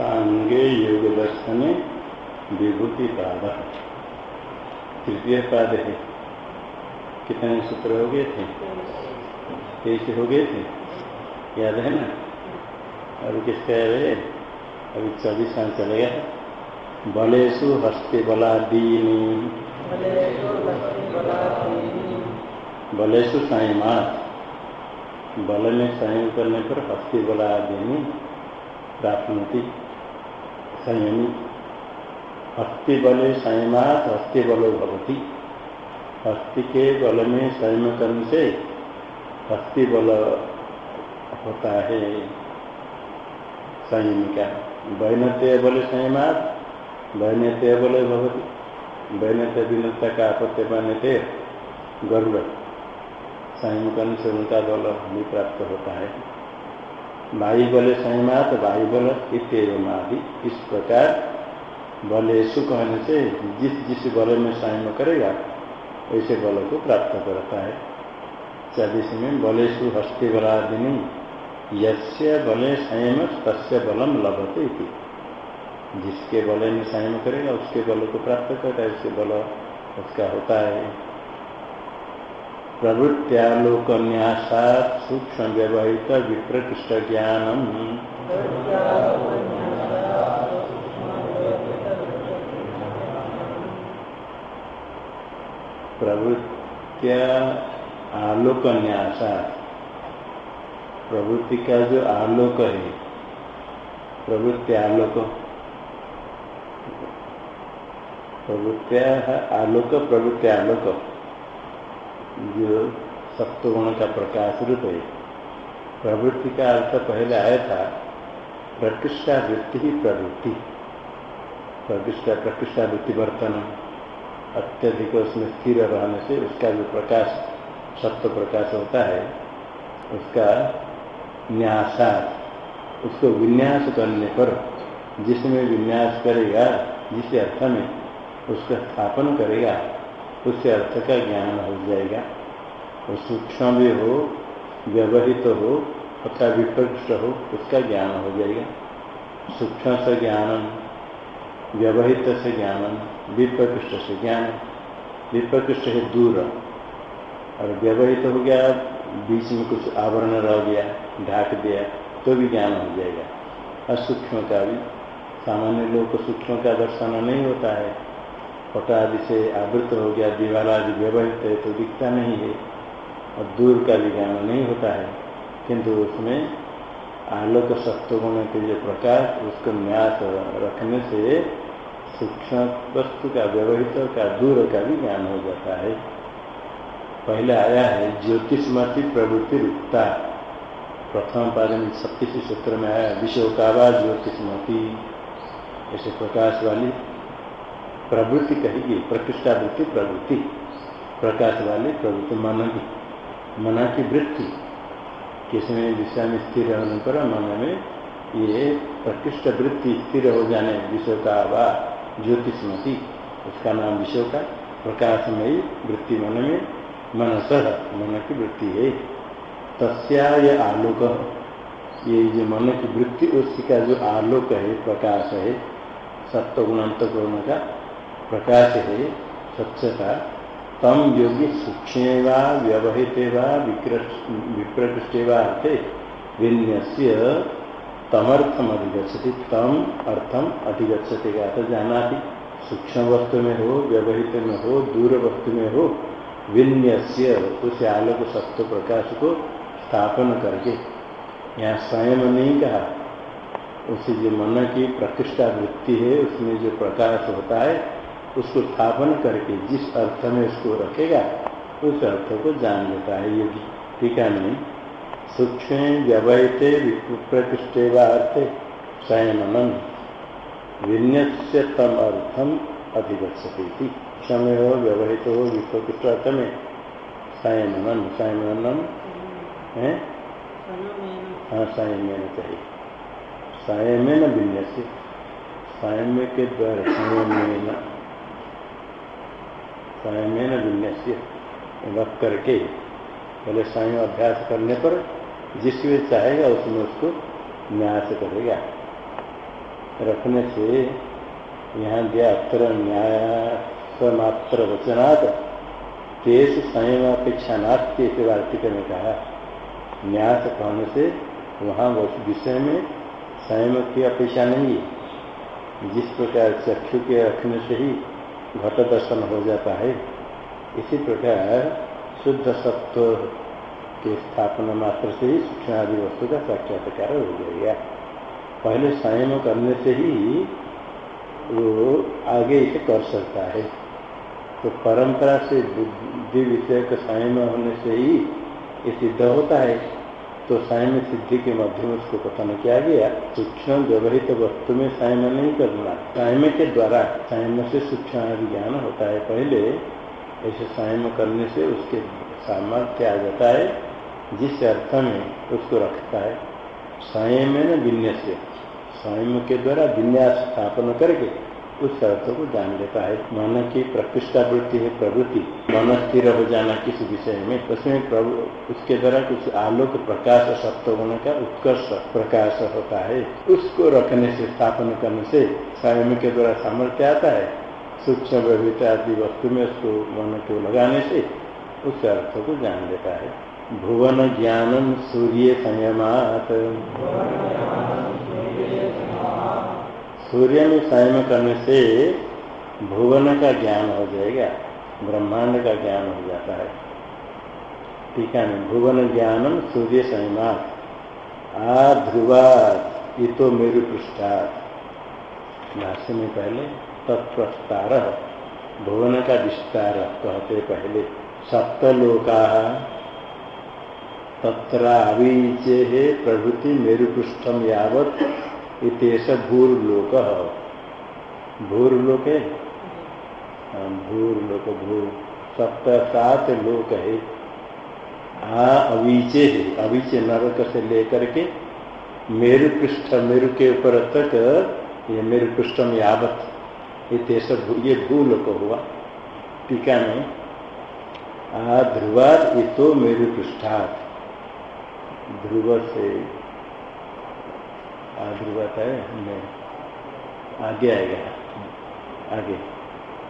अष्टांगे योग दर्शन विभूति पाद तृतीय पाद है। कितने सूत्र हो गए थे? तेईस हो गए थे? याद है ना? अभी किसका है? अभी चौबीस साल चलेगा। बलेशु हस्ते बलादीनी। बलेशु संयमात बल में संयम करने पर हस्ती बलादीनी प्राप्ति संयमी हस्ति बले संयमात हस्ति बलो भवती। हस्ति के बल में संयम करने से हस्ति बल होता है संयम का। वैनत्य बल संयमात, वैनत्य बल भवती। वैनत्य विनता का आपत्य बनते गरुड़ संयम करने से उनका बल भी प्राप्त होता है। वायु बल संयमात वायु बल इतम आदि इस प्रकार बलेशु कहने से जिस जिस बल में संयम करेगा ऐसे बल को प्राप्त करता है। चौबीस में बलेशु हस्ते बलादिनी, यस्य बले संयम, तस्य बलम लभते जिसके बल में संयम करेगा, उसके बल को प्राप्त करता है, उसके बल उसका होता है। प्रवृत्त्यालोकन्यासा सूक्ष्म व्यवहित विप्रकृष्ट ज्ञानम प्रवृत्त्या आलोकन्यासा प्रवृत्ति का जो आलोक है प्रवृत्ति आलोक प्रवृत्तिया आलोक प्रवृत्ति आलोक जो सप्तगुण का प्रकाश रूप है। प्रवृत्ति का अर्थ पहले आया था प्रकृष्टा वृत्ति ही प्रवृत्ति। प्रकृष्टा प्रकृष्टा वृत्ति वर्तन, अत्यधिक उसमें स्थिर रहने से उसका जो प्रकाश, सत्व प्रकाश होता है, उसका न्यासा उसको विन्यास करने पर जिसमें विन्यास करेगा जिस अर्थ में उसका स्थापन करेगा उससे अर्थ का ज्ञान हो जाएगा। वो सूक्ष्म भी हो, व्यवहित तो हो अथवा विप्रकृष्ट हो, उसका ज्ञान हो जाएगा। सूक्ष्म से ज्ञान व्यवहित से ज्ञान विप्रकृष्ट से ज्ञान। विप्रकृष्ट है दूर। और व्यवहित हो गया, बीच में कुछ आवरण रह गया, ढाक दिया तो भी ज्ञान हो जाएगा। और सूक्ष्म का भी। सामान्य लोग को सूक्ष्म का दर्शन नहीं होता है। पटा आदि से आवृत हो गया, दीवार आदि व्यवहित है तो दिखता नहीं है और दूर का भी ज्ञान नहीं होता है। किंतु उसमें आलोक सत्वगुण के जो प्रकाश उसको न्यास रखने से सूक्ष्म वस्तु का व्यवहित का दूर का भी ज्ञान हो जाता है। पहले आया है ज्योतिषमती प्रवृत्ति रुकता प्रथम पाद में सत्तीस सूत्र में आया विश्व का ज्योतिषमती। ऐसे प्रकाश वाली प्रवृत्ति कहेगी, प्रतिष्ठा वृत्ति प्रवृत्ति। प्रकाश वाली प्रवृत्ति मन की मन की वृत्ति, किसमें दिशा में स्थिर होने पर मन में ये प्रकृष्ट वृत्ति स्थिर हो जाने विश्व का वा ज्योतिषमती, उसका नाम विश्व का, प्रकाशमयी वृत्ति मन में मनसह मन की वृत्ति है। तस्या ये आलोक, ये जो मन की वृत्ति, उसका जो आलोक है, प्रकाश है सत्वगुणांत गुण का प्रकाश है स्वच्छता तम योगी सूक्ष्म व्यवहित विप्रकृष्टे वा विन्यस्य तमर्थम अधिगछति तम अर्थम अधिगछति का तो जाना थी सूक्ष्म वस्तु में हो व्यवहित में हो दूर वस्तु में हो, विन्यस्य उस आलोक सत्व प्रकाश को स्थापन करके। यहाँ स्वयं नहीं कहा, उसे जो मन की प्रतिष्ठा वृत्ति है, उसमें जो प्रकाश होता है उसको स्थापन करके जिस अर्थ में उसको रखेगा उस अर्थ को जान लेता है योगी। टीका में सूक्ष्म व्यवहित प्रतिष्ठे व अर्थ संयमनम। विन्यस्य तम अर्थम अधिगछती समय हो व्यवहित हो विप्रकृष्ट अर्थ में संयमनम। संयमनम है? हाँ संयम चाहिए संयमेन विन्यस्य। संयम के द्वारा संयमेन संयमेन विन्यस्य रख करके, पहले संयम अभ्यास करने पर जिसमें चाहेगा उसमें उसको न्यास करेगा। रखने से यहाँ दिया अत्र न्याय वचनात् तेज संयम अपेक्षा नास्ती इसे वार्तिक में कहा। न्यास कहने से वहाँ विषय में संयम की अपेक्षा नहीं है। जिस प्रकार चक्षु के रखने से ही घट दर्शन हो जाता है। इसी प्रकार शुद्ध सत्व के स्थापना मात्र से ही सूक्ष्म आदि वस्तु का साक्षात्कार हो जाएगा पहले संयम करने से ही वो आगे इसे कर सकता है। तो परंपरा से बुद्धि विषय का संयम होने से ही ये सिद्ध होता है। तो संयम सिद्धि के मध्य उसको कथन किया गया सूक्ष्म व्यवहित वस्तु में संयम नहीं करना। संयम के द्वारा संयम से सूक्ष्म ज्ञान होता है पहले। ऐसे संयम करने से उसके सामर्थ्य आ जाता है, जिस अर्थ में उसको रखता है। संयम न विन्यास। संयम के द्वारा विन्यास स्थापन करके उस अर्थ को जान लेता है। मन की प्रकृष्टावृत्ति है, प्रवृत्ति। मन स्थिर हो जाना किसी विषय में। उसमें प्रभु उसके द्वारा कुछ आलोक प्रकाश सत्व गुण का उत्कर्ष प्रकाश होता है। उसको रखने से, स्थापन करने से स्वयं के द्वारा सामर्थ्य आता है। सूक्ष्म आदि वस्तु में उसको मन को लगाने से उस अर्थ को जान लेता है। भुवन ज्ञानम सूर्य संयमात। सूर्य में संयम करने से भुवन का ज्ञान हो जाएगा, ब्रह्मांड का ज्ञान हो जाता है। ठीक है, भुवन ज्ञानम सूर्य संयमात, आ ध्रुवात ये तो मेरु पृष्ठात। भाष्य में पहले तत्प्रस्तार, भुवन का विस्तार कहते पहले, सप्तलोका तत्रावीचे प्रभृति मेरुपृष्ठम यावत इतेश भूर्लोक। भूर्लोक? है हाँ, भूर्लोक भूर सप्त सात लोक है। आ अवीचे है। अवीचे नरक से लेकर के मेरु पृष्ठ मेरु के ऊपर तक ये मेरु पृष्ठम यावत इतेश ये भूलोक हुआ। टीका में आ ध्रुवाद ये तो मेरु पृष्ठात ध्रुव से आध्रुवत है मैं आगे आएगा। आगे।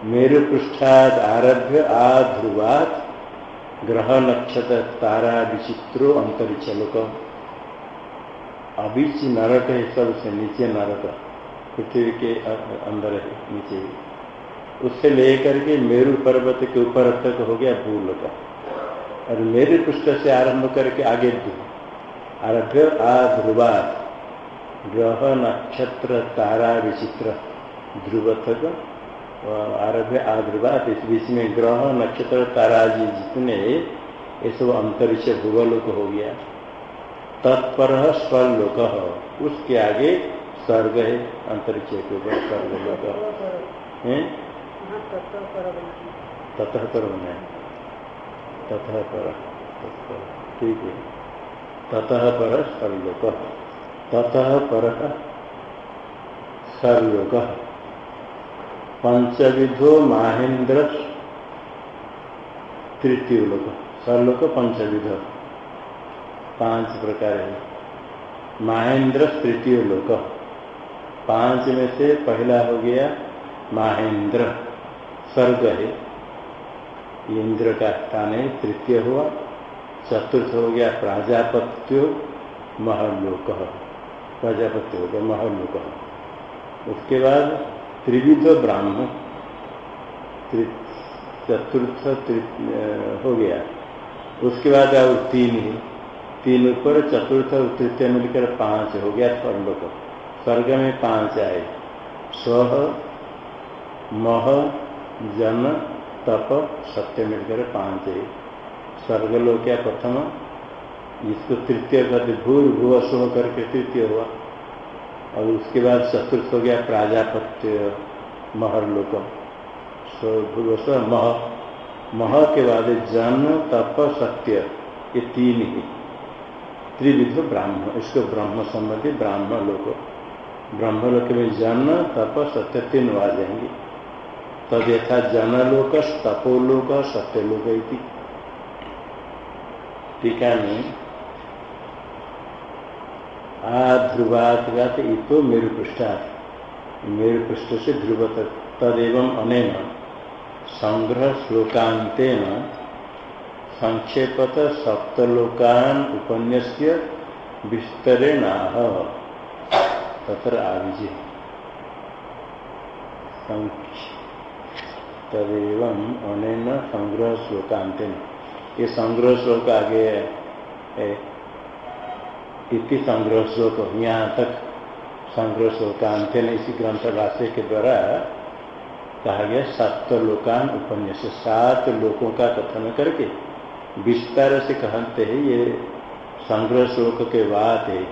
मेरु पृष्ठाद आरभ्य आध्रुवात ग्रह नक्षत्र तारा विचित्रो अंतरिक्ष लोक अभिच नरक है सबसे नीचे नरक। पृथ्वी के अंदर है, नीचे। उससे लेकर के मेरु पर्वत के ऊपर तक हो गया भूलोक। और मेरु पृष्ठ से आरंभ करके आगे आरभ्य आध्रुवात। ग्रह नक्षत्र तारा विचित्र ध्रुव तक आरभ्य आध्रुवात इस बीच में ग्रह नक्षत्र तारा जी जितने ये सब अंतरिक्ष भूगोलोक हो गया। तत्पर स्वर्लोक उसके आगे स्वर्ग है, अंतरिक्ष के ऊपर स्वर्गलोक है? ततः पर बना ततः पर ठीक है। ततः पर स्वर्लोक ततः पर सर्वयोग पंचविधो माहेन्द्र तृतीय लोक सर्वलोक पंचविध। पाँच प्रकार है। माहेन्द्र तृतीय लोक पाँच में से पहला हो गया माहेन्द्र। स्वर्ग है। इंद्र का स्थान है, तृतीय हुआ। चतुर्थ हो गया प्राजापत्यो। महलोक। प्रजापति हो गया महलोक उसके बाद त्रिविध ब्राह्मण चतुर्थ हो गया। उसके बाद अब तीन ही। तीन ऊपर, चतुर्थ और तृतीय मिलकर पाँच हो गया स्वर्लोक स्वर्ग में पाँच आए। स्व, मह, जन, तप, सत्य मिलकर पाँच है स्वर्गलोक क्या प्रथम? जिसको तृतीय कहते भूर भूव शुभ करके तृतीय हुआ। और उसके बाद चतुर्थ हो गया प्राजापत्य महर लोक स्व मह मह के बाद जन, तप, सत्य, ये तीन ही। त्रिविध ब्राह्मण, इसको ब्रह्म संबंधी ब्राह्मण लोक। ब्रह्म लोक में जन, तप, सत्य तीन आ जाएँगे। तद यथा जनलोक तपोलोक सत्यलोक टीका में आध्रुवात इतो मेरु पृष्ठात मेरे पृष्ठ से ध्रुव तक तदेव अनेन। संग्रह श्लोकांतेन संक्षेपत सप्तलोकान उपन्यस्य विस्तरेणाह। तत्र तदेव अनेन संग्रह श्लोकांतेन ये संग्रह श्लोक आगे इति संग्रह श्लोक यहाँ तक संग्रह श्लोकांतेन इसी ग्रंथ भाष्य के द्वारा कहा गया सात लोकान उपन्यास, सात लोकों का कथन करके विस्तार से कहते हैं, ये संग्रह श्लोक के बाद है।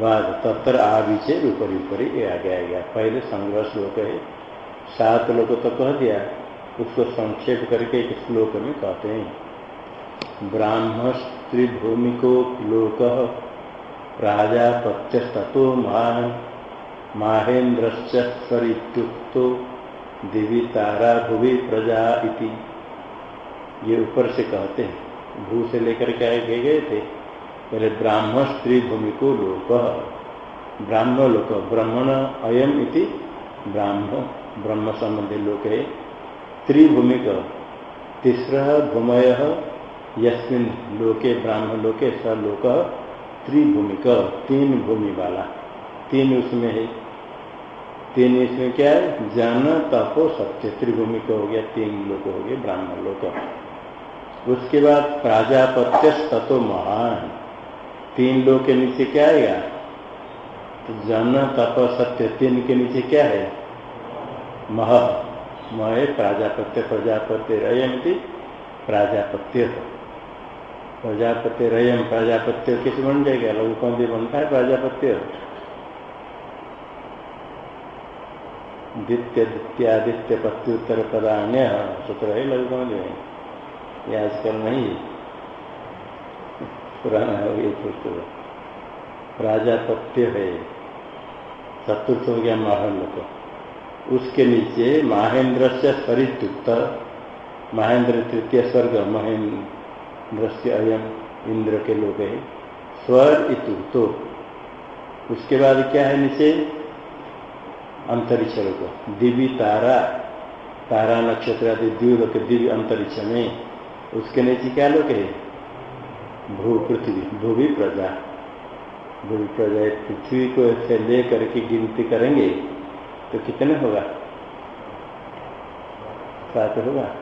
बाद तत्र आविचे ऊपरी ऊपरी ये आ गया। पहले संग्रह श्लोक है, सात लोग तो कह दिया, उसको संक्षेप करके एक श्लोक में कहते हैं। ब्राह्म स्त्रीभूमिको लोक प्राजापत्यस्तो मान माहेन्द्रश्चरितुक्तो दिवी तारा भुवि प्रजा इति। ये ऊपर से कहते हैं। भू से लेकर के आगे गए थे। पहले ब्राह्म स्त्री भूमिको लोक ब्राह्म लोक ब्राह्मण अयम इति ब्राह्म ब्रह्म संबंधी लोक है। त्रिभूमिक तीसरा भूमय। यस्मिन लोके ब्राह्म लोके स लोक। त्रिभूमिक, तीन भूमि वाला। तीन उसमें है। तीन इसमें क्या है? जन, तपो, सत्य। त्रिभूमिक हो गया, तीन लोग हो गए, ब्राह्मण लोक उसके बाद प्राजापत्य तत्व महान। तीन लोग के नीचे क्या आएगा तो जन, तप, सत्य, तीन के नीचे क्या है? मह। मह प्राजापत्य, प्रजापत्य रयमती प्राजापत्य। प्रजापत्य रयम प्राजापत्य किस बन जाएगा लघु भी बनता है प्राजापत्य? द्वितीय द्वितीयादित्य पत्युत्तर पदान्य सूत्र है लघु कौन ये आजकल नहीं पुराना है, ये सूत्र प्राजापत्य है, चतुर्थ हो गया महल को। उसके नीचे महेंद्र से सरितुक्त महेंद्र तृतीय स्वर्ग महेंद्र से अयम इंद्र के लोग है स्वर इतु तो। उसके बाद क्या है नीचे? अंतरिक्ष लोग दिव्य तारा। तारा नक्षत्र आदि द्वीप दिव्य अंतरिक्ष में। उसके नीचे क्या लोग है? भू, पृथ्वी। भूवि प्रजा। भूवि प्रजा पृथ्वी को ऐसे ले करके गिनती करेंगे तो कितने होगा? सात होगा?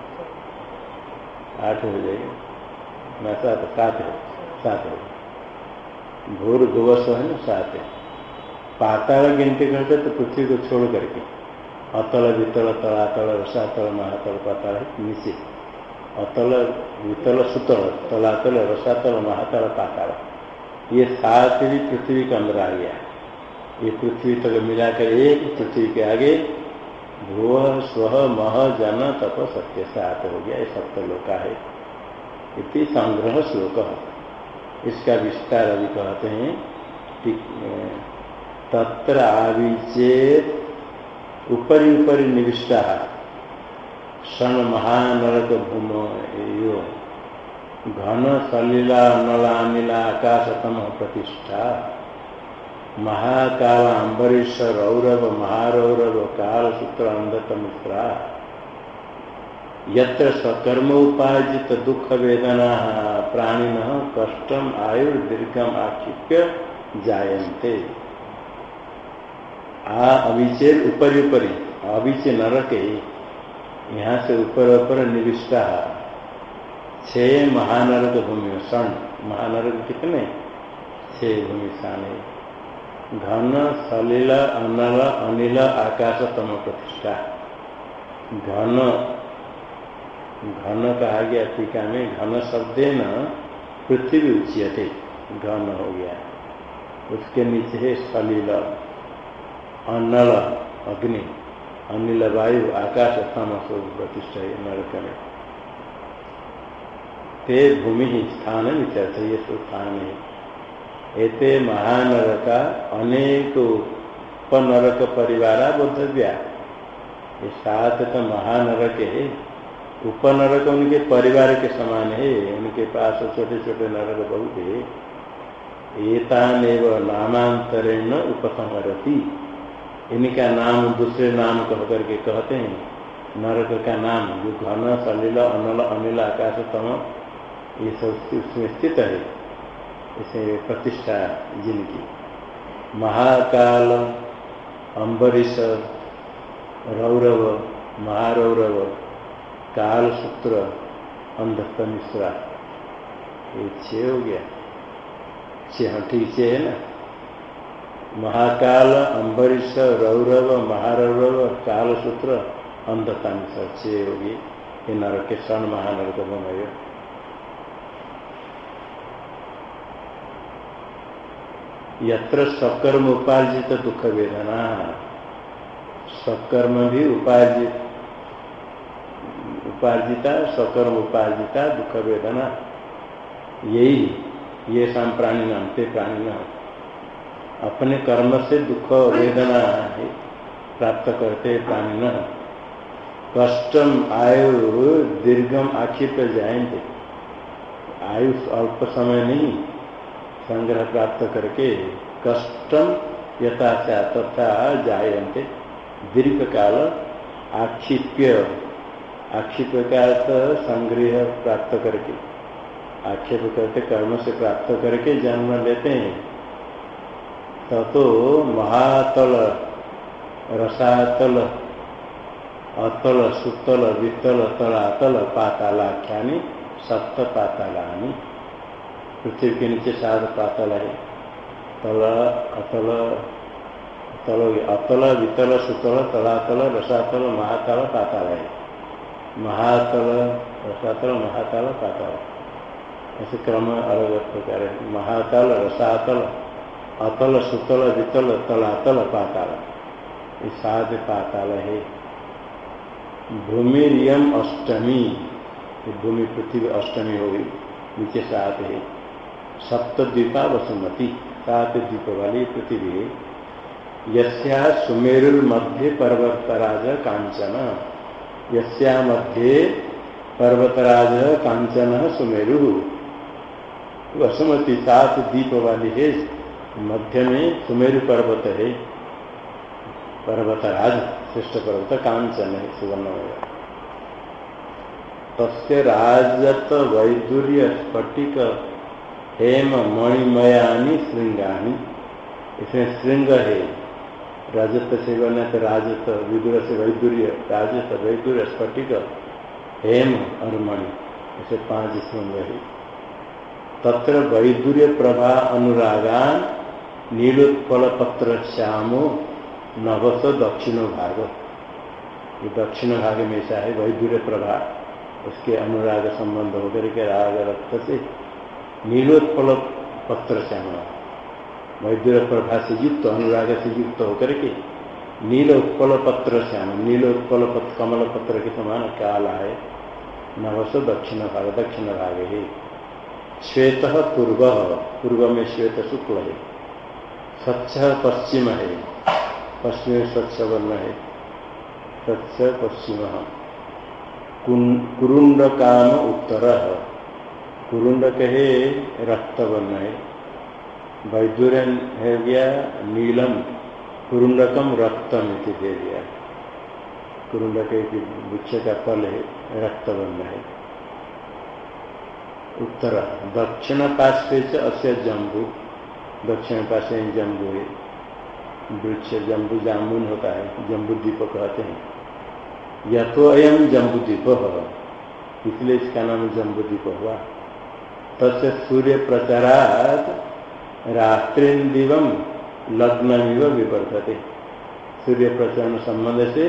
आठ हो जाएगा। सात सात है सात है। भोर दिवस है ना सात है। पाताल गिनती करते तो पृथ्वी को छोड़ करके, अतल, वितल तलातल रसातल, महातल, पाताल नीचे। अतल, वितल, सुतल तलातल रसातल, महातल, पाताल। ये सात भी पृथ्वी का अंदर आ गया ये पृथ्वी तक मिलाकर एक पृथ्वी के आगे भुव स्व मह, जन, तप, सत्य सात हो गया। ये सप्तलोका है। इति संग्रह श्लोक। इसका विस्तार अभी कहते हैं तत्र आविचेत उपरी उपरी निविष्टा। क्षण महानरक भूम घन सलीला नलानीला आकाशतम प्रतिष्ठा। महाकाल अम्बरीश रौरव महारौरव काल सूत्र अंधत मित्रा यत्र सकर्म उपार्जित दुख वेदना प्राणिन कष्टम, आयुर्दीर्घम, आक्षिप्य जायन्ते। आ अभिचेर ऊपरी ऊपरी अभिचे नरक, यहाँ से ऊपर ऊपर निविष्टा छह महानरक भूमि, सन, महानरक कितने? छह भूमि स्थान घन, सलिल, अनल, अनिल, आकाश तम प्रतिष्ठा। घन घन कहा गया टीका में, घन शब्द न पृथ्वी उच्यते। घन हो गया। उसके नीचे है सलिल अनल अग्नि। अनिल वायु, आकाश तमस प्रतिष्ठा नरक में ते भूमि ही स्थान विचर्थ ये स्थान है। एते महानरका, अनेक उपनरक परिवार बोधव्या। सात तो महानरक है। उपनरक उनके परिवार के समान है। उनके पास छोटे छोटे नरक बहुत है। एतान नामांतरेण उपसंहरती। इनका नाम दूसरे नाम कह करके कहते हैं। नरक का नाम जो घन, सलिल, अनल, अनिल आकाश, तम, ये सब उसमें स्थित है। इसे प्रतिष्ठा जिनकी। महाकाल अम्बरीश रौरव, महारौरव काल सूत्र अंधत्व मिश्रा ये छः हो गया। हाँ, ठीक छः है ना? महाकाल अम्बरीश रौरव महारौरव कालसूत्र अंधता मिश्रा छः होगी ये नरक क्षण महानरक बनाए यत्र सकर्म उपार्जित दुख वेदना। सकर्म भी उपार्जित। उपार्जिता सकर्म उपार्जिता, दुख वेदना, यही, ये शाम प्राणी नाम, ते प्राणी नाम। अपने कर्म से दुख वेदना प्राप्त करते प्राणी न। कष्टम, आयु, दीर्घम आक्षिप जाएँगे। आयु अल्प समय नहीं, संग्रह प्राप्त करके कष्टम यथा तथा जायते। दीर्घ काल आक्षिप्य आक्षिप का संग्रह प्राप्त करके। आक्षेप करते कर्म से प्राप्त करके जन्म लेते हैं। तो, महातल रसातल अतल सुतल वितल तलातल पातालाख्यानी सप्त पातालानी पृथ्वी के नीचे सात पातल है। तल अतल तल अतल वितल सुतल तलातल रसातल महातल पाताल है। महातल रसातल महातल पाताल ऐसे क्रम अलग प्रकार है। महातल रसातल अतल सुतल वितल तलातल पाताल ये सात पाताल है। भूमि यम अष्टमी। भूमि पृथ्वी अष्टमी होगी नीचे सात है। सप्तद्वीपा वसुमती। सात द्वीप वाली पृथ्वी यस्या सुमेरुर्मध्ये पर्वतराज कांचन। यस्या मध्ये पर्वतराज कांचन सुमेरु। वसुमती सात द्वीप वाली है, मध्य में सुमेरु पर्वत है। पर्वतराज, श्रेष्ठ पर्वत कांचन है सुवर्ण तस्य राजत वैदुर्य स्फटिक, हेम मणिमयानी श्रृंगानी इसमें श्रृंग है। रजत से बने तो राजत विदुर से वैदुर्य राजत वैदुर्य स्फटिक, हेम और मणि ऐसे पाँच श्रृंग है तत्र वैदुर्य प्रभा अनुरागान नीलोत्पल पत्र श्यामो, नवस दक्षिण भाग। ये दक्षिण भाग में ऐसा है, वैदुर्य प्रभा, उसके अनुराग संबंध होकर के राग रक्त से नीलोत्पल पत्र श्याम। वैद्य प्रभा से युक्त अनुराग से युक्त होकर के नील उत्पल पत्र श्याम नील उत्पल पत्र कमल पत्र के समान काला है नवस दक्षिण भाग दक्षिण भाग है श्वेत पूर्व पूर्व में श्वेत शुक्ल है स्वच्छ पश्चिम। है पश्चिम स्वच्छ वर्ण है स्वच्छ पश्चिम। कुरुंड काम उत्तर। कुरुंड कहे रक्त वर्ण है वैदुर्यन है गया, नीलम, कुरुंडकम रक्तम इति दे दिया। कुरुंड के वृक्ष का फल है रक्त वर्ण है। उत्तर, दक्षिण पार्श्व से अस्य जम्बू। दक्षिण पास जम्बू है। वृक्ष, जम्बू जामुन होता है, जम्बू द्वीप कहते हैं। यथो अयम जम्बू द्वीप इसलिए इसका नाम जम्बू द्वीप हुआ। तस् सूर्य प्रचारात रात्रिव लग्न विवर्तते सूर्य प्रचरण संबंध से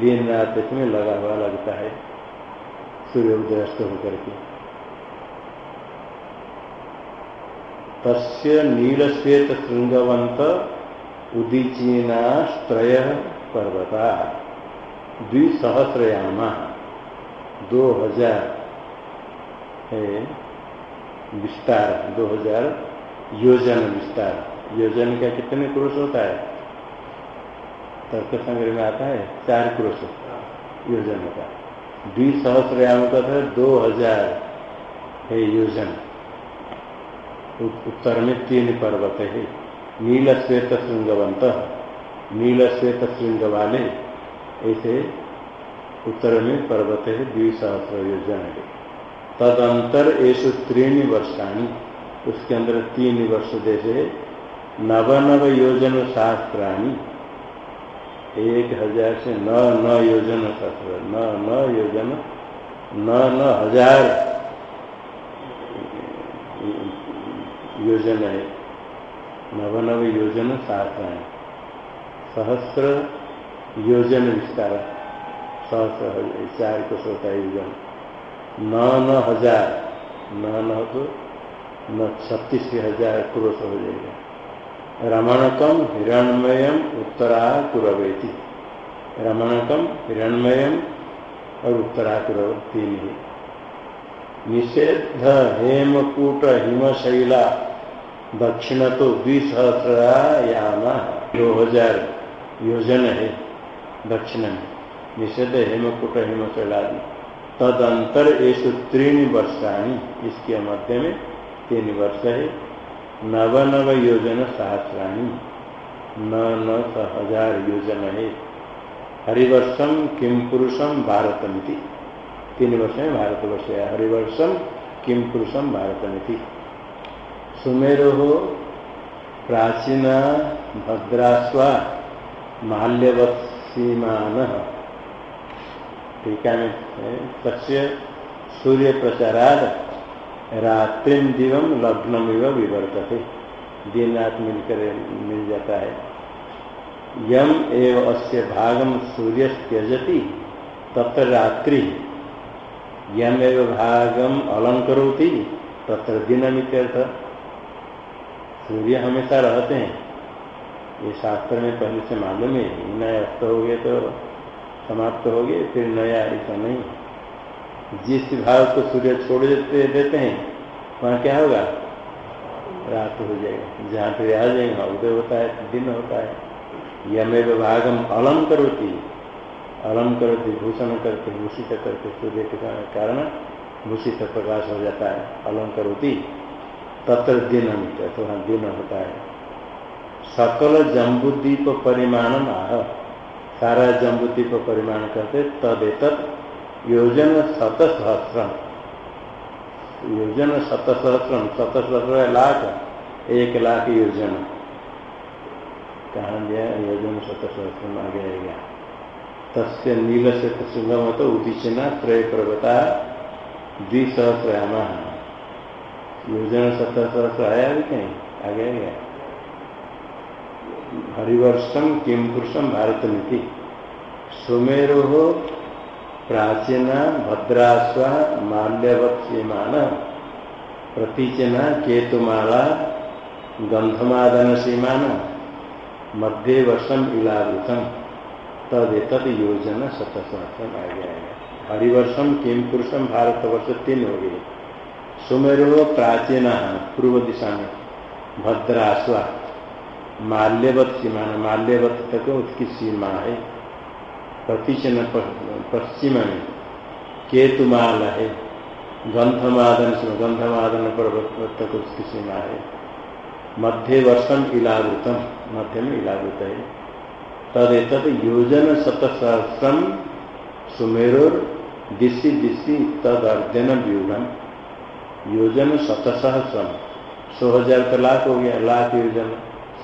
दिन रात इसमें लगा हुआ लगता है। सूर्य उदयस्त होकर के। तस्य नील श्वेत श्रृंगवंत उदीचीनाश्रय पर्वता। द्विसहस्रयामा। दो हज़ार है विस्तार 2000 योजन विस्तार योजन का कितने क्रोश होता है? तर्क संग्रह में आता है, चार क्रोश योजन का द्विसहस्रयाम का था, दो हज़ार है योजन। उत्तर में तीन पर्वत है। नील श्वेत श्रृंगवंत नील श्वेत श्रृंग वाले ऐसे उत्तर में पर्वत है द्विसहस्र योजना है। तदंतर ऐसु त्रीणी वर्षाणी। उसके अंदर तीन वर्ष जैसे नव नव योजन शास्त्राणी। एक हज़ार से न न योजन शास्त्र न न योजन, न न हज़ार योजन है। नव नव योजन शास्त्राणी। सहस्र योजन विस्तार। सहस्र, चार को सोता योजन न न हज़ार। न न तो छत्तीस हज़ार क्रोश हो जाएगा। रमणकम हिरणमयम उत्तरा कुरवेती रमणकम हिरणमयम और उत्तरा कुरव तीन ही। निषेध हेमकूट हिमशैला दक्षिण तो द्विसहस्रयामा दो हज़ार योजन है दक्षिण में। निषेध हेमकूट हिमशैला तदंतर ये त्रीण वर्षाणी इसके मध्य में तीन वर्ष है। नव नव योजन सहस्राणी। न न हज़ार योजन है। हरिवर्षम किम पुरुषम भारतमिति। तीन वर्ष में भारतवर्ष है। हरिवर्षम किम पुरुषम भारतमिति। सुमेरो प्राचीन भद्रास्वा माल्यवत्सीमान। टीका में सूर्य प्रचाराद रात्रि दिवम लग्नम विवर्तते। दिन रात मिलकर मिल जाता है। यम एव अस्य भागम सूर्य त्यजति तत्र रात्रि। यम एव भागम अलंकरोति तत्र दिन मित्यर्थ सूर्य हमेशा रहते हैं। ये शास्त्र में पहले से मालूम है नए अस्त हो गए तो समाप्त हो गए फिर नया ऐसा नहीं। जिस भाव को सूर्य छोड़ देते देते हैं, वहाँ क्या होगा? रात हो जाएगा। जहाँ फिर आ जाएगा उदय होता है, दिन होता है। यमेव भागम अलम करोती। अलम करोती, भूषण करके, भूषित करके सूर्य के कारण भूषित प्रकाश हो जाता है। अलम करोती। तत्र दिन तो वहाँ दिन होता है। सकल जम्बुद्वीप परिमाण आह। सारा जम्बुद्वीप परिमाण करते तदेत योजन शत सहस्रम योजन शत सहस्रम शत सहस्र लाख, एक लाख योजन। कहा गया? योजन शत सहस्रम आगे आएगा तस्य नील से सुगम तो उदीचना त्रय पर्वता द्विसहस्रयाम योजन शत सहस्र आया भी कहीं? आगे आएगा हरिवर्षम किम पुरुषम भारत नीति सुमेरो प्राचीना भद्रास्वा माल्यवत्स्यमान प्रतीचना केतुमाला गंधमादन सीमान मध्य वर्षम इलावृतम तदेत योजना शतसहस्रम आ गया हरिवर्षम किम पुरुषम भारतवर्ष तीन हो गए सुमेरो प्राचीना पूर्व दिशा में भद्रास्वा माल्यवत सीमा माल्यवत तक उसकी सीमा है। प्रतिचन पश्चिम में केतुमाल है गंधमादन गंधमादन पर्वत तक उसकी सीमा है मध्य वर्षम इलावृतम मध्य में इलावृत है तदेत योजन शतसहस्रम सुमेरोर दिशि दिशि तद अर्जन व्यूढ़ योजन शतसहस्रम सौ हज़ार का लाख हो गया, लाख योजन,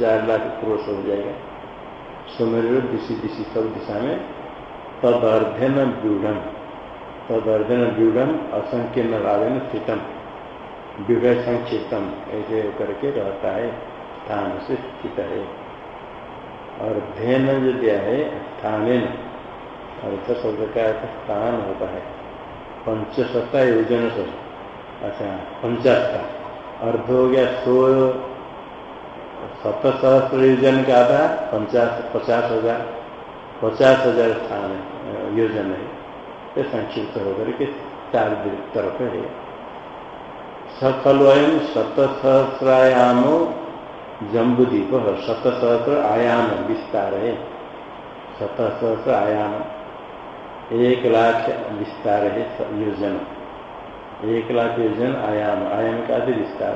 चार लाख क्रोश हो जाएगा। सुमेर दिशि दिशि सब दिशा में तदर्धन व्यूढ़ तदर्धन व्यूढ़ असंकीर्ण राजन स्थितम। व्यूढ़ संक्षिप्तम ऐसे करके रहता है स्थान से स्थित है। और धैन जो दिया है स्थान अर्थ शब्द का स्थान होता है। पंचसत्ता योजन से अच्छा पंचाशता अर्ध हो गया सो सत सहस्त्र योजन का आधा पंचाश पचास हज़ार पचास हज़ार स्थान योजना है ये संक्षिप्त होकर के चार तरफ़ है। सकलवयम शतसहस्रायामो जम्बुदीप शतसहस्र आयाम विस्तार है। शतसहस्र आयाम एक लाख विस्तार है योजन। एक लाख योजन, आयाम आयाम का आदि विस्तार।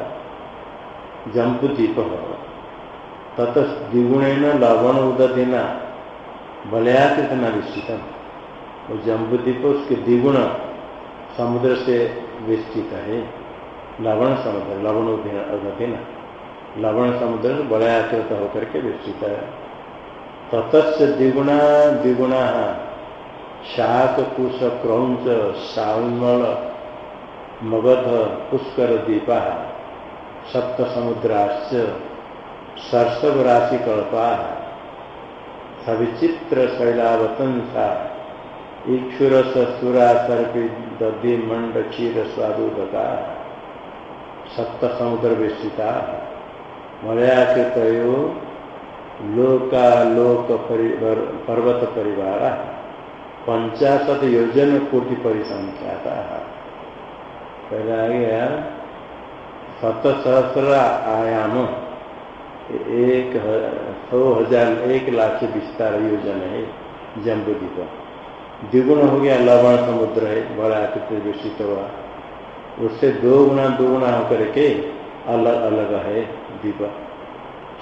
जम्बुद्वीप तत द्विगुण लवण उदधिना। बलयाकृत न विस्तृत वो जम्बुद्वीप उसके द्विगुण समुद्र से विस्तृत है। लवण समुद्र, लवण उदधिना लवण समुद्र बलयाकृत होकर के विस्तृत है। ततच द्विगुणा द्विगुणा, शाक, कुश, क्रौच सावमल मगध, पुष्कर, दीपा सप्त समुद्राश्च सरसव राशि कल्पा सविचित्र शैलावतंसा ईक्षुरस सुरा सर्पी दधि मंड क्षीर स्वादुदका सप्त समुद्र विस्तृता मलया के तयो लोकालोक पर्वत परिवार पंचाशत योजन कोटि परिसंख्या पहले गया सत सहस्र आयाम एक सौ हज़ार एक लाख विस्तार योजन है जम्बू द्वीप द्विगुण हो गया, लवण समुद्र है, बड़ा विस्तृत हुआ। उससे दो गुना दो गुना होकर के अलग अलग है द्वीप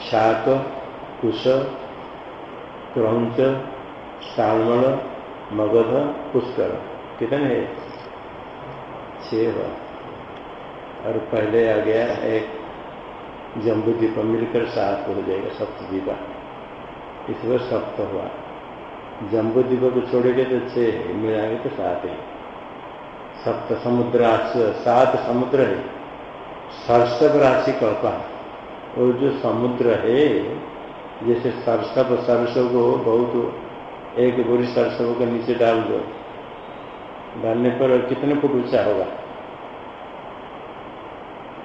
शाक, कुश, क्रौच सावण मगध, पुष्कर। कितने है? छह और पहले आ गया एक जम्बू द्वीप मिलकर सात हो जाएगा सप्तद्वीपा इस बार सप्त हुआ। जम्बू द्वीप को छोड़ेंगे तो छह मिलाएँगे तो सात है। सप्त समुद्र सात समुद्र है। सरसव राशि कल्पा और जो समुद्र है, जैसे सरसव सरसव को बहुत एक बुरी सरसव को नीचे डाल दो। डालने पर कितने फुट ऊँचा होगा?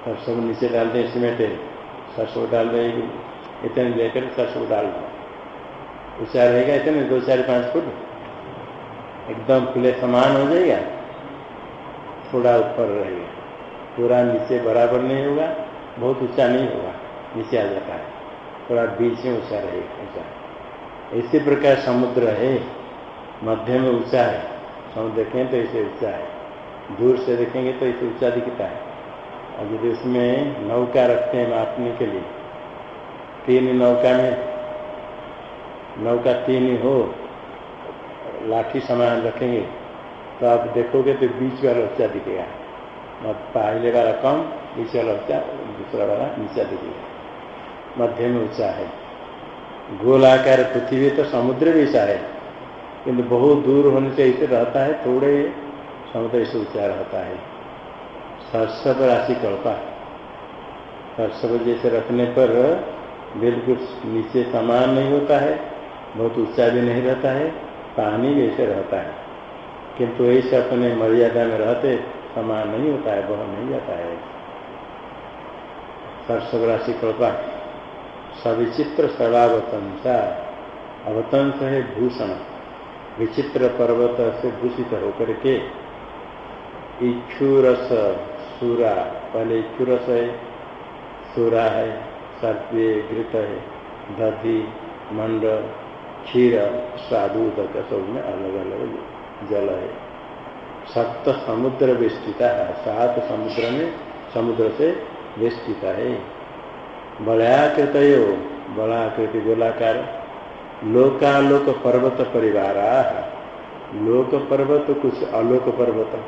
सरसव नीचे डाल दें सीमेंट सरसों डाल दें इतने लेकर सरसों डाल दो। ऊँचा रहेगा इतने, दो चार पाँच फुट। एकदम खुले समान हो जाएगा। थोड़ा ऊपर रहेगा। पूरा नीचे बराबर नहीं होगा, बहुत ऊँचा नहीं होगा, नीचे आ जाता है। थोड़ा बीच में ऊँचा रहेगा, ऊँचा। इसी प्रकार समुद्र है। मध्य में ऊँचा है। समुद्र देखें तो इसे ऊँचा है। दूर से देखेंगे तो इसे ऊँचा दिखता है। और यदि उसमें नौका रखते हैं मापने के लिए। तीन नौका में नौका तीन हो लाठी समान रखेंगे। तो आप देखोगे तो बीच वाला ऊँचा दिखेगा। पहले वाला कम, बीच वाला ऊँचा दूसरा वाला नीचा दिखेगा। मध्य में ऊँचा है। गोलाकार पृथ्वी तो समुद्र भी ऊँचा है। किंतु बहुत दूर होने से इसे रहता है, थोड़े समुद्र से ऊँचा रहता है। सरसव राशि कल्पा सरसव जैसे रखने पर बिल्कुल नीचे समान नहीं होता है, बहुत ऊँचा भी नहीं रहता है, पानी जैसे रहता है। किंतु ऐसे अपने मर्यादा में रहते, समान नहीं होता है, वह नहीं जाता है। सरसव राशि कल्पा सविचित्र सड़ावतंसा अवतंस है भूषण। विचित्र पर्वत से भूषित होकर के इच्छुरस सूरा, पहले इच्छुरस है, सूरा है सर्पे घृत है, दधि, मंड, क्षीर साधु तक सब में अलग अलग जल है। सप्त समुद्र विस्तृत है, सात समुद्र में समुद्र से विस्तृत है। बड़ाकृत बलाकृति गोलाकार, लोकालोक पर्वत परिवार। लोक पर्वत कुछ अलोक पर्वत।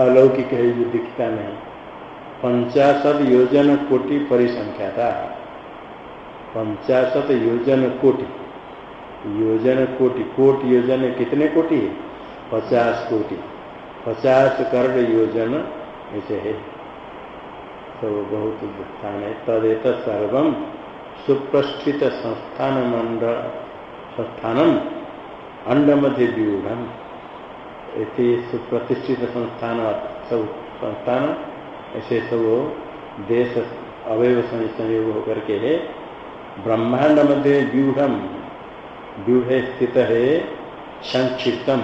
अलौकिक है जो दिखता नहीं। पंचाशत योजन कोटि परिसंख्या था। पंचाशत योजन कोटि। योजन कोटि, कोट योजन कितने कोटि है? पचास कोटि। पचास करोड़ योजन ऐसे है। तो बहुत स्थान है। तदेत सर्व सुप्रस्थित संस्थान मंडल संस्थानम अंड मध्य व्यूढ़ ऐसे सुप्रतिष्ठित संस्थान सब संस्थान, ऐसे सब देश अवयव संयोग होकर के है। ब्रह्मांड मध्य व्यूढ़ व्यूढ़ स्थित है, संक्षिप्तम।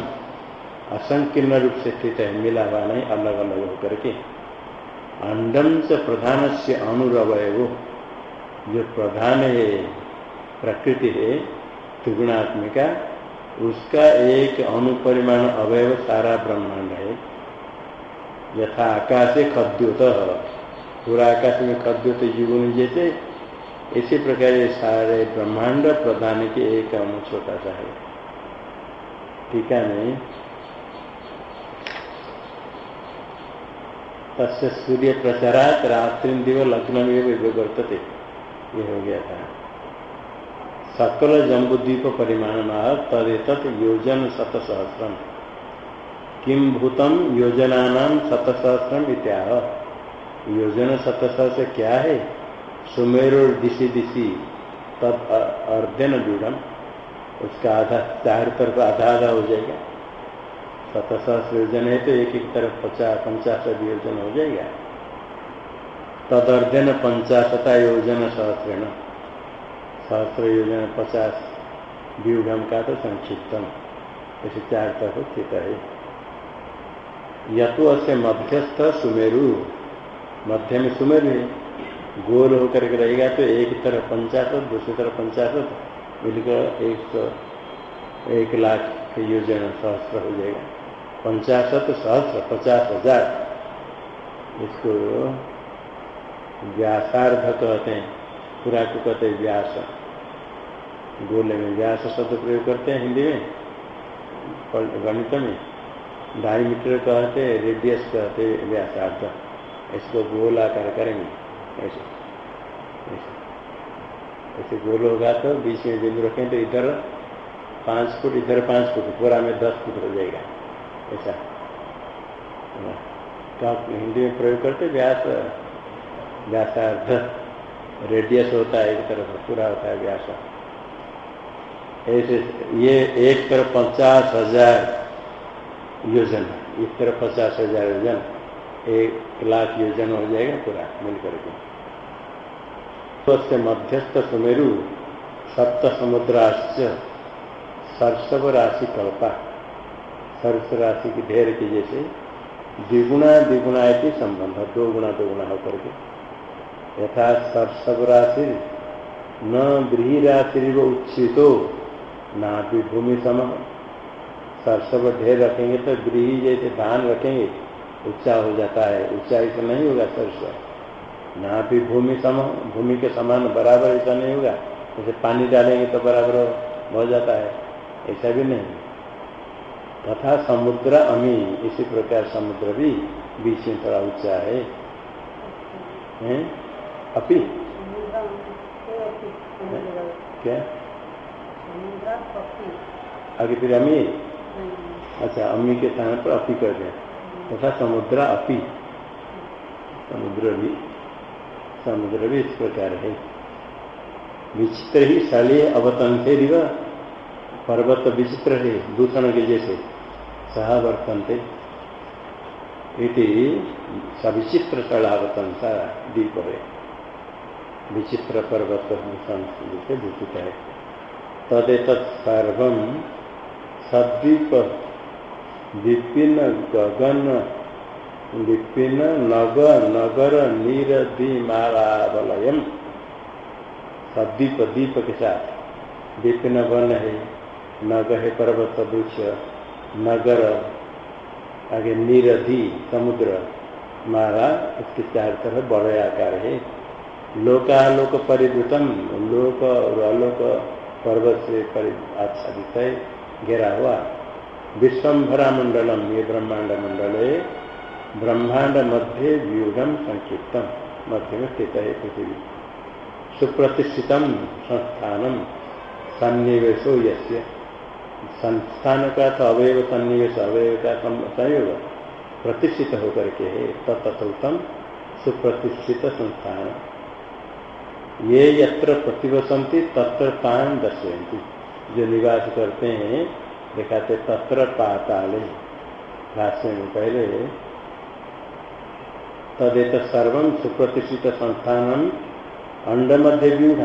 असंकीर्ण रूप से स्थित है मिला हुआ नहीं अलग अलग होकर के। अंडम से प्रधान से अनुरवय जो प्रधान है, प्रकृति है, त्रिगुणात्मिका उसका एक अनुपरिमाण अवयव सारा ब्रह्मांड है। यथा आकाशे खद्योत। पूरा आकाश में खद्योत युगुण जैसे, इसी प्रकार ये सारे ब्रह्मांड प्रधान के एक अणु छोटा सा है। टीका नहीं? तस्य सूर्य प्रचारात रात्रि दिव लग्न में वर्तते ये हो गया था। सकल जम्बुद्वीप परिमाण तदेत योजन शत शतसहस्रम। किम भूतम योजना नाम शतसहस्रम इत्याह? योजना शतसहस्र क्या है? सुमेरु दिशि दिशि, तद अर्धन दृढ़ उसका आधा चार तरफ़ आधा आधा हो जाएगा। शतसहस्र योजन है तो एक एक तरफ़ पचास पंचाश योजन हो जाएगा। तद अर्धन पंचाशता योजन सहस्रण। सहस्र योजन पचास व्यूढ़ का तो संक्षिप्तम। ऐसे चार तरफ़ स्थित है। यतो से मध्यस्थ सुमेरु मध्य में सुमेरु गोल होकर के रहेगा तो एक तरफ़ पंचाशत दूसरी तरफ़ पंचाशत मिलकर एक सौ, एक लाख के योजना सहस्त्र हो जाएगा। पंचाशत सहस्त्र, पचास हज़ार। इसको व्यासार्ध कहते हैं। पूरा को कहते हैं व्यास। गोले में व्यास शब्द प्रयोग करते हैं हिंदी में गणित में। ढाई मीटर कहते हैं रेडियस कहते हैं व्यासार्ध इसको गोल आकार करेंगे। ऐसे। ऐसे। गोल होगा तो बीच में बिंदु रखें तो इधर पाँच फुट, इधर पाँच फुट, पूरा में दस फुट हो जाएगा। ऐसा। तो आप हिंदी में प्रयोग करते व्यास व्यासार्ध रेडियस होता है, एक तरफ़ पूरा होता है व्यास। ऐसे, ये एक तरफ़ पचास हज़ार योजन इस तरफ़ पचास हज़ार योजन, एक लाख योजन हो जाएगा पूरा मिलकर के से मध्यस्थ सुमेरु, सप्त समुद्राश्च, सरसव राशि कल्पा। सरस राशि की ढेर की जैसे, द्विगुणा द्विगुणा की संबंध, दो गुणा दो गुणा होकर के। यथा सरसव राशि न ब्रीही राशि उच्छितो ना भी भूमि सम सरसव ढेर रखेंगे तो ब्रीही जैसे धान रखेंगे ऊँचा हो जाता है। ऊंचाई से नहीं होगा सरसव ना भी भूमि सम भूमि के समान बराबर ऐसा नहीं होगा। जैसे पानी डालेंगे तो बराबर हो जाता है। ऐसा भी नहीं। तथा समुद्र अमी, इसी प्रकार समुद्र भी बीच में थोड़ा ऊँचा है। हैं? अपी क्या आगे फिर अमी अच्छा अम्मी के स्थान पर अपी कर दें तथा समुद्र अपी समुद्र भी समुद्र भी इस प्रकार है विचित्र ही शैलीय अवतंते दिवा पर्वत विचित्र है दूषण के जैसे सह वर्तनते इति सविचित्र शलावतंसा दीप है विचित्र पर्वत जैसे दूषित है। तदेत सर्व सद्वीप विपिन गगन विपिन नग नगर नीरदीमारावलयम। सद्वीप दीप के साथ विपिन वन है, नग है पर्वत वृक्ष, नगर, आगे नीरधि समुद्र, मारा उसके चार तरफ़ बड़े आकार है। लोकालोक परिवृतम लोक और आलोक पर्वत से आच्छादित है घेरा हुआ। विश्वभरा मंडलम ये ब्रह्मांड मंडल है ब्रह्मांड मध्य व्यूढ़ संक्षिप्तम मध्य में स्थित है पृथ्वी। सुप्रतिष्ठित संस्थान, सन्निवेशो यस्य। संस्थान का तो अवयव, सन्निवेश अवयव का संयोग प्रतिष्ठित होकर के है। तत्तम सुप्रतिष्ठित संस्थान। ये यत्र प्रतिवसंती, तत्र तान दर्शयती जो निवास करते हैं, दिखाते तत्र पाताले। भाष्य में पहले, तदेत सर्व सुप्रतिष्ठित संस्थान अंड मध्य व्यूढ़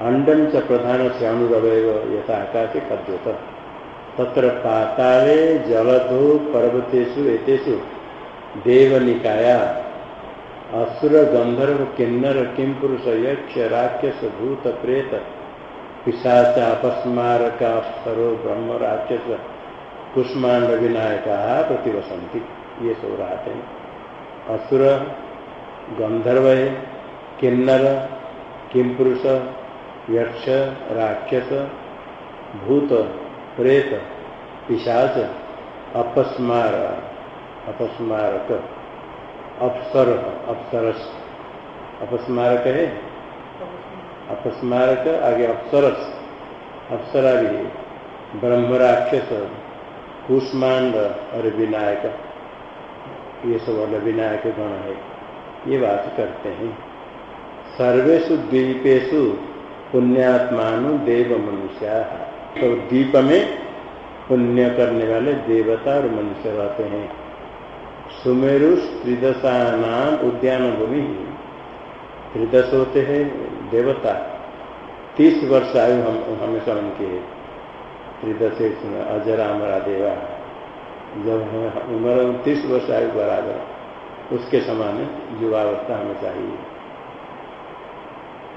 अंडम च प्रधान से अनुरवय यथा आकाशे कद्योत तत्र पाताले, जलधो, पर्वतेषु, एतेषु, देवनिकाया असुर, गंधर्व, किन्नर किम पुरुष यक्ष, राक्षस, भूत, प्रेत, पिशाच, अपस्मारका सरो ब्रह्म, राक्षस, कुष्मांड, विनायका प्रतिवसंती। ये सब रहते हैं। असुर, गंधर्व है किन्नर किम पुरुष यक्ष, राक्षस, भूत, प्रेत, पिशाच, अपस्मार, अपस्मारक। अपसर, अपसरस। अपस्मारक है? अपस्मारक, आगे अपसरस। अप्सरा भी ब्रह्म राक्षस कुष्मांड और विनायक। ये सब वाले विनायक गण है। ये बात करते हैं। सर्वेशु द्वीपेशु पुण्यात्मानु देव मनुष्या तो द्वीप में पुण्य करने वाले देवता और मनुष्य रहते हैं। सुमेरु त्रिदशा नाम उद्यान भूमि त्रिदश होते हैं, देवता। तीस वर्ष आयु हम, हमेशा उनके त्रिदश अजरामरा देवा जब उम्र तीस वर्ष आयु बराबर, उसके समान युवावस्था हमें चाहिए।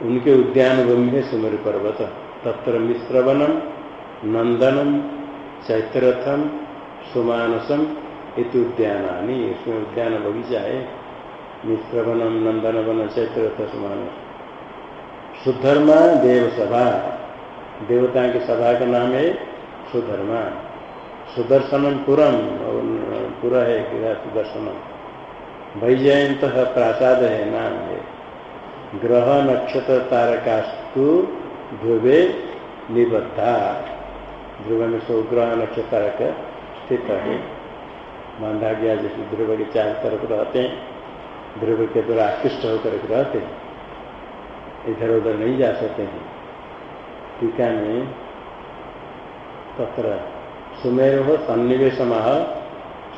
उनके उद्यान भूमि है सुमेरु पर्वत, तत्र मिश्रवनम नंदनम चैत्रथम, सुमानसम इत उद्यानी इसमें उद्यान बगीचा है मिश्रवनम नंदनवन चैत्रथ सुमानस सुधर्मा देव सभा देवता की सभा का नाम है सुधर्मा। सुदर्शनम पुरम पुरा है सुदर्शनम। वैजयंत प्रासाद है, नाम है। ग्रह नक्षत्र तारकास्तु ध्रुवे निबद्धा। ध्रुव में सौ ग्रह नक्षत्र का स्थित है। बांधा गया, जैसे ध्रुव के चार तरफ़ रहते हैं, ध्रुव के द्वारा आकृष्ट होकर रहते हैं। इधर उधर नहीं जा सकते हैं। टीका में तत्र सुमेरु हो सन्निवेश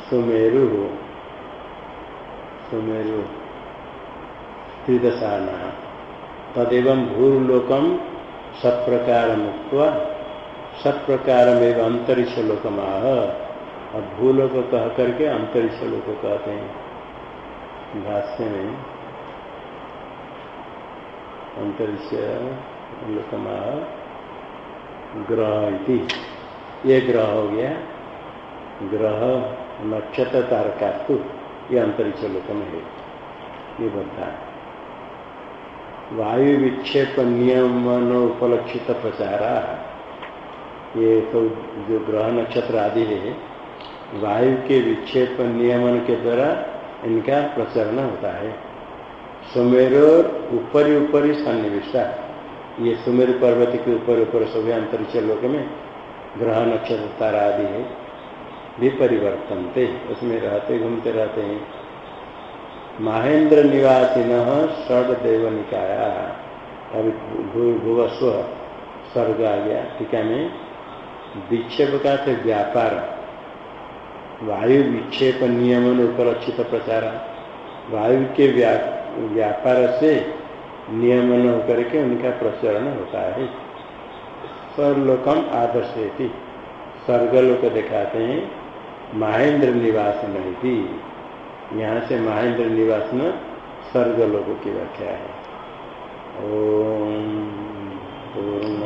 सुमेरु। हो सुमेरु त्रिदशाना। तदेव भूर्लोकम सत्प्रकार मुक्त सब प्रकार में अंतरिक्ष लोक माह और भूलोक कह करके अंतरिक्ष लोक कहते हैं। भाष्य में अंतरिक्ष ग्रह ये ग्रह हो गया। ग्रह नक्षत्र तारकास्तु। ये अंतरिक्ष लोक में है। ये बनता है वायु विक्षेप नियमन उपलक्षित प्रचारा। ये तो जो ग्रह नक्षत्र आदि है वायु के विक्षेप नियमन के द्वारा इनका प्रचरण होता है। सुमेर ऊपरी ऊपरी सन्निविष्टा। ये सुमेर पर्वत के ऊपर ऊपर सभी अंतरिक्ष लोक में ग्रह नक्षत्र तारा आदि है। भी परिवर्तन थे उसमें रहते, घूमते रहते हैं। महेंद्र निवासी न षड देव निकाया अभी भूवस्व, स्वर्ग आ गया। टीका में विक्षेप का थे व्यापार वायु विक्षेप नियमन उपलक्षित प्रचार। वायु के व्यापार से नियमन होकर के उनका प्रचरण होता है। स्वर्लोकम आदर्श स्वर्गलोक दिखाते हैं, महेंद्र निवास नहीं थी। यहाँ से महेंद्र निवास न स्वर्गलोक की व्याख्या है। ओम पूर्ण